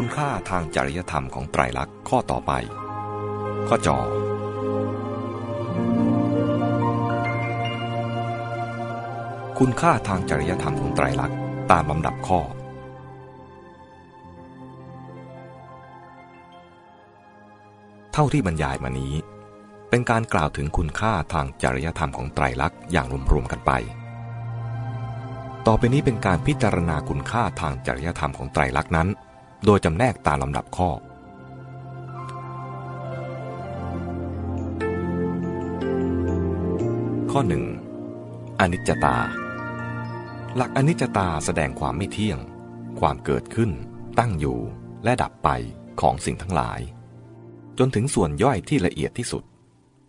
คุณค่าทางจริยธรรมของไตรลักษณ์ข้อต่อไป ข้อจอ คุณค่าทางจริยธรรมของไตรลักษณ์ตามลำดับข้อ เท่าที่บรรยายมานี้ เป็นการกล่าวถึงคุณค่าทางจริยธรรมของไตรลักษณ์อย่างรวมๆกันไป ต่อไปนี้เป็นการพิจารณาคุณค่าทางจริยธรรมของไตรลักษณ์นั้น โดยจำแนกตามลำดับข้อ ข้อ 1. อนิจจตา หลักอนิจจตาแสดงความไม่เที่ยง ความเกิดขึ้น ตั้งอยู่และดับไปของสิ่งทั้งหลาย จนถึงส่วนย่อยที่ละเอียดที่สุด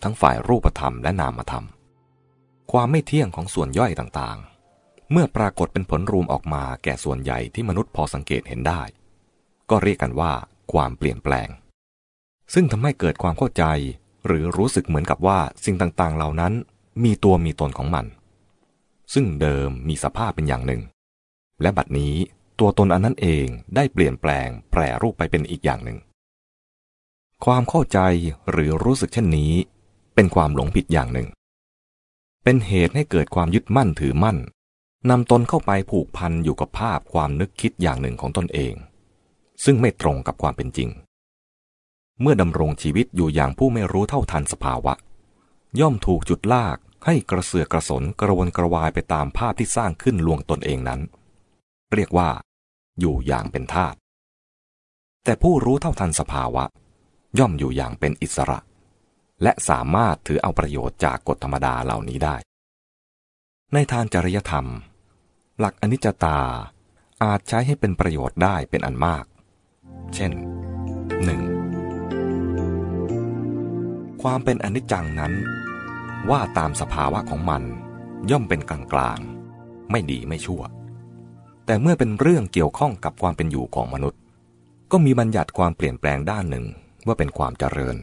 ทั้งฝ่ายรูปธรรมและนามธรรม ความไม่เที่ยงของส่วนย่อยต่างๆ เมื่อปรากฏเป็นผลรวมออกมาแก่ส่วนใหญ่ที่มนุษย์พอสังเกตเห็นได้ ก็เรียกกันว่า ความเปลี่ยนแปลง ซึ่งทำให้เกิดความเข้าใจ หรือรู้สึกเหมือนกับว่าสิ่งต่างๆ เหล่านั้น มีตัวมีตนของมัน ซึ่งเดิมมีสภาพเป็นอย่างหนึ่ง และบัดนี้ตัวตนอันนั้นเองได้เปลี่ยนแปลงแปรรูปไปเป็นอีกอย่างหนึ่ง ความเข้าใจหรือรู้สึกเช่นนี้ เป็นความหลงผิดอย่างหนึ่ง เป็นเหตุให้เกิดความยึดมั่นถือมั่นนำตนเข้าไปผูกพันอยู่กับภาพความนึกคิดอย่างหนึ่งของตนเอง ซึ่งไม่ตรงกับความเป็นจริง เมื่อดำรงชีวิตอยู่อย่างผู้ไม่รู้เท่าทันสภาวะ ย่อมถูกจุดลากให้กระเสือกกระสนกระวนกระวายไปตามภาพที่สร้างขึ้นลวงตนเองนั้น เรียกว่า อยู่อย่างเป็นทาสแต่ผู้รู้เท่าทันสภาวะ ย่อมอยู่อย่างเป็นอิสระ และสามารถถือเอาประโยชน์จากกฎธรรมดาเหล่านี้ได้ ในทางจริยธรรม หลักอนิจจตาอาจใช้ให้เป็นประโยชน์ได้เป็นอันมาก เช่น 1. ความเป็นอนิจจังนั้น ว่าตามสภาวะของมันย่อมเป็นกลางกลางไม่ดีไม่ชั่ว แต่เมื่อเป็นเรื่องเกี่ยวข้องกับความเป็นอยู่ของมนุษย์ ก็มีบัญญัติความเปลี่ยนแปลงด้านหนึ่งว่าเป็นความเจริญ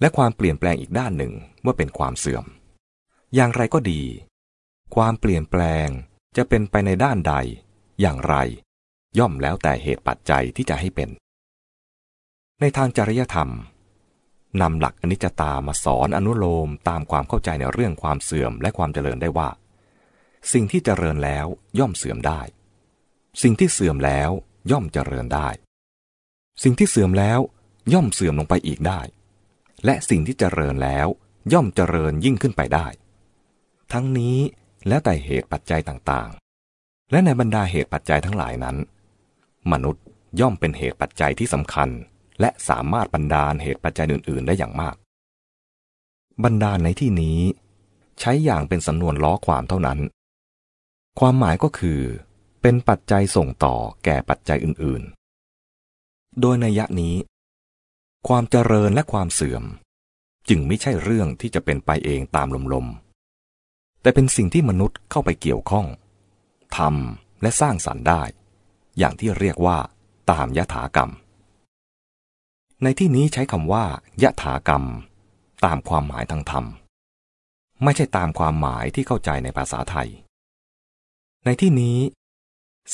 และความเปลี่ยนแปลงอีกด้านหนึ่งว่าเป็นความเสื่อม อย่างไรก็ดี ความเปลี่ยนแปลงจะเป็นไปในด้านใด อย่างไร ย่อมแล้วแต่เหตุปัจจัยที่จะให้เป็น ในทางจริยธรรมนำหลักอนิจจตามาสอนอนุโลมตามความเข้าใจในเรื่องความเสื่อมและความเจริญได้ว่า สิ่งที่เจริญแล้วย่อมเสื่อมได้ สิ่งที่เสื่อมแล้วย่อมเจริญได้ สิ่งที่เสื่อมแล้วย่อมเสื่อมลงไปอีกได้ และสิ่งที่เจริญแล้วย่อมเจริญยิ่งขึ้นไปได้ ทั้งนี้แล้วแต่เหตุปัจจัยต่างๆ และในบรรดาเหตุปัจจัยทั้งหลายนั้น มนุษย์ย่อมเป็นเหตุปัจจัยที่สำคัญ และสามารถบันดาลเหตุปัจจัยอื่น ๆ ได้อย่างมากบันดาลในที่นี้ ใช้อย่างเป็นสำนวนล้อความเท่านั้น ความหมายก็คือ เป็นปัจจัยส่งต่อแก่ปัจจัยอื่น ๆ โดยในยะนี้ ความเจริญและความเสื่อม จึงไม่ใช่เรื่องที่จะเป็นไปเองตามลมๆแต่เป็นสิ่งที่มนุษย์เข้าไปเกี่ยวข้องทำและสร้างสรรค์ได้ อย่างที่เรียกว่า ตามยถากรรม ในที่นี้ใช้คำว่ายถากรรม ตามความหมายทางธรรม ไม่ใช่ตามความหมายที่เข้าใจในภาษาไทย ในที่นี้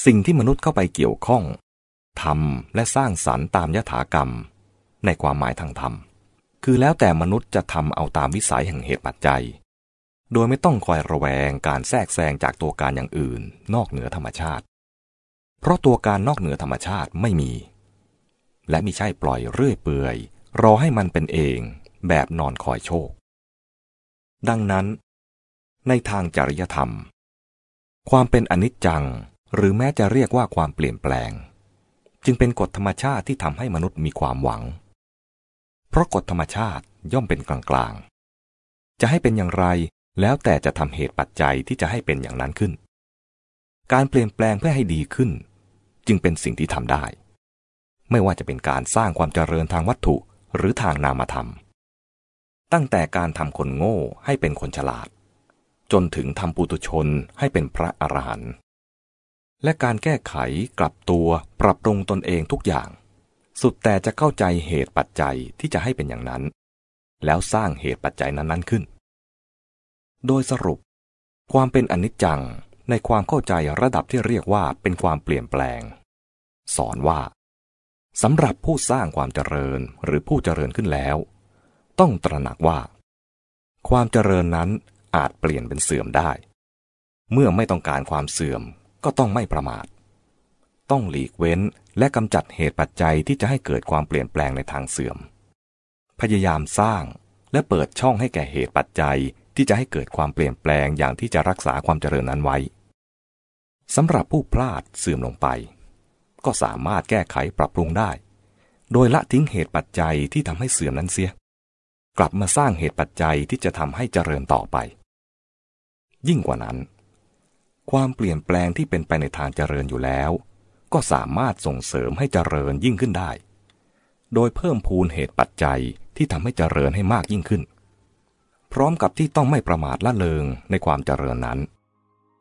สิ่งที่มนุษย์เข้าไปเกี่ยวข้องทำและสร้างสรรค์ตามยถากรรม ในความหมายทางธรรม คือแล้วแต่มนุษย์จะทำเอาตามวิสัยแห่งเหตุปัจจัย โดยไม่ต้องคอยระแวงการแทรกแซงจากตัวการอย่างอื่น นอกเหนือธรรมชาติ เพราะตัวการนอกเหนือธรรมชาติไม่มี และมิใช่ปล่อยเรื่อยเปื่อย รอให้มันเป็นเองแบบนอนคอยโชค ดังนั้น ในทางจริยธรรม ความเป็นอนิจจังหรือแม้จะเรียกว่าความเปลี่ยนแปลง จึงเป็นกฎธรรมชาติที่ทำให้มนุษย์มีความหวัง เพราะกฎธรรมชาติย่อมเป็นกลางๆ จะให้เป็นอย่างไรแล้วแต่จะทำเหตุปัจจัยที่จะให้เป็นอย่างนั้นขึ้น การเปลี่ยนแปลงเพื่อให้ดีขึ้น จึงเป็นสิ่งที่ทำได้ ไม่ว่าจะเป็นการสร้างความเจริญทางวัตถุหรือทางนามธรรม ตั้งแต่การทำคนโง่ให้เป็นคนฉลาด จนถึงทำปุตุชนให้เป็นพระอรหันต์และการแก้ไขกลับตัวปรับปรุงตนเองทุกอย่าง สุดแต่จะเข้าใจเหตุปัจจัยที่จะให้เป็นอย่างนั้น แล้วสร้างเหตุปัจจัยนั้นๆขึ้น โดยสรุป ความเป็นอนิจจัง ในความเข้าใจระดับที่เรียกว่าเป็นความเปลี่ยนแปลง สอนว่าสำหรับผู้สร้างความเจริญหรือผู้เจริญขึ้นแล้ว ต้องตระหนักว่า ความเจริญนั้นอาจเปลี่ยนเป็นเสื่อมได้ เมื่อไม่ต้องการความเสื่อมก็ต้องไม่ประมาท ต้องหลีกเว้นและกำจัดเหตุปัจจัยที่จะให้เกิดความเปลี่ยนแปลงในทางเสื่อม พยายามสร้างและเปิดช่องให้แก่เหตุปัจจัย ที่จะให้เกิดความเปลี่ยนแปลงอย่างที่จะรักษาความเจริญนั้นไว้สำหรับผู้พลาดเสื่อมลงไป ก็สามารถแก้ไขปรับปรุงได้ โดยละทิ้งเหตุปัจจัยที่ทำให้เสื่อมนั้นเสีย กลับมาสร้างเหตุปัจจัยที่จะทำให้เจริญต่อไป ยิ่งกว่านั้น ความเปลี่ยนแปลงที่เป็นไปในทางเจริญอยู่แล้ว ก็สามารถส่งเสริมให้เจริญยิ่งขึ้นได้ โดยเพิ่มพูนเหตุปัจจัยที่ทำให้เจริญให้มากยิ่งขึ้น พร้อมกับที่ต้องไม่ประมาทละเลงในความเจริญนั้น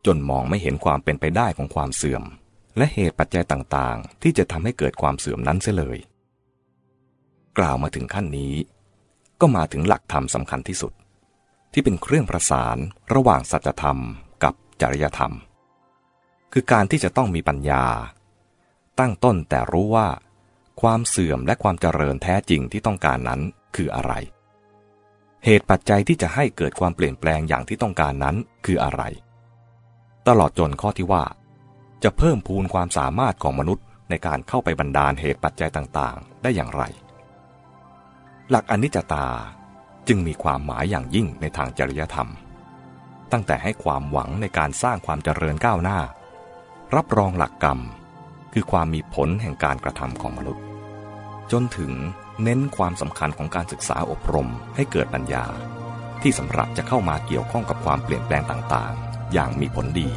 จนมองไม่เห็นความเป็นไปได้ของความเสื่อม และเหตุปัจจัยต่างๆ ที่จะทำให้เกิดความเสื่อมนั้นเสียเลย กล่าวมาถึงขั้นนี้ ก็มาถึงหลักธรรมสำคัญที่สุด ที่เป็นเครื่องประสานระหว่างสัจธรรมกับจริยธรรม คือการที่จะต้องมีปัญญา ตั้งต้นแต่รู้ว่า ความเสื่อมและความเจริญแท้จริงที่ต้องการนั้นคืออะไร เหตุปัจจัยที่จะให้เกิดความเปลี่ยนแปลงอย่างที่ต้องการนั้นคืออะไร ตลอดจนข้อที่ว่า จะเพิ่มพูนความสามารถของมนุษย์ในการเข้าไปบรรดาลเหตุปัจจัยต่างๆ ได้อย่างไร หลักอนิจจตาจึงมีความหมายอย่างยิ่งในทางจริยธรรม ตั้งแต่ให้ความหวังในการสร้างความเจริญก้าวหน้า รับรองหลักกรรม คือความมีผลแห่งการกระทำของมนุษย์ จนถึงเน้นความสำคัญของการศึกษาอบรมให้เกิดปัญญา ที่สำหรับจะเข้ามาเกี่ยวข้องกับความเปลี่ยนแปลงต่างๆ อย่างมีผลดี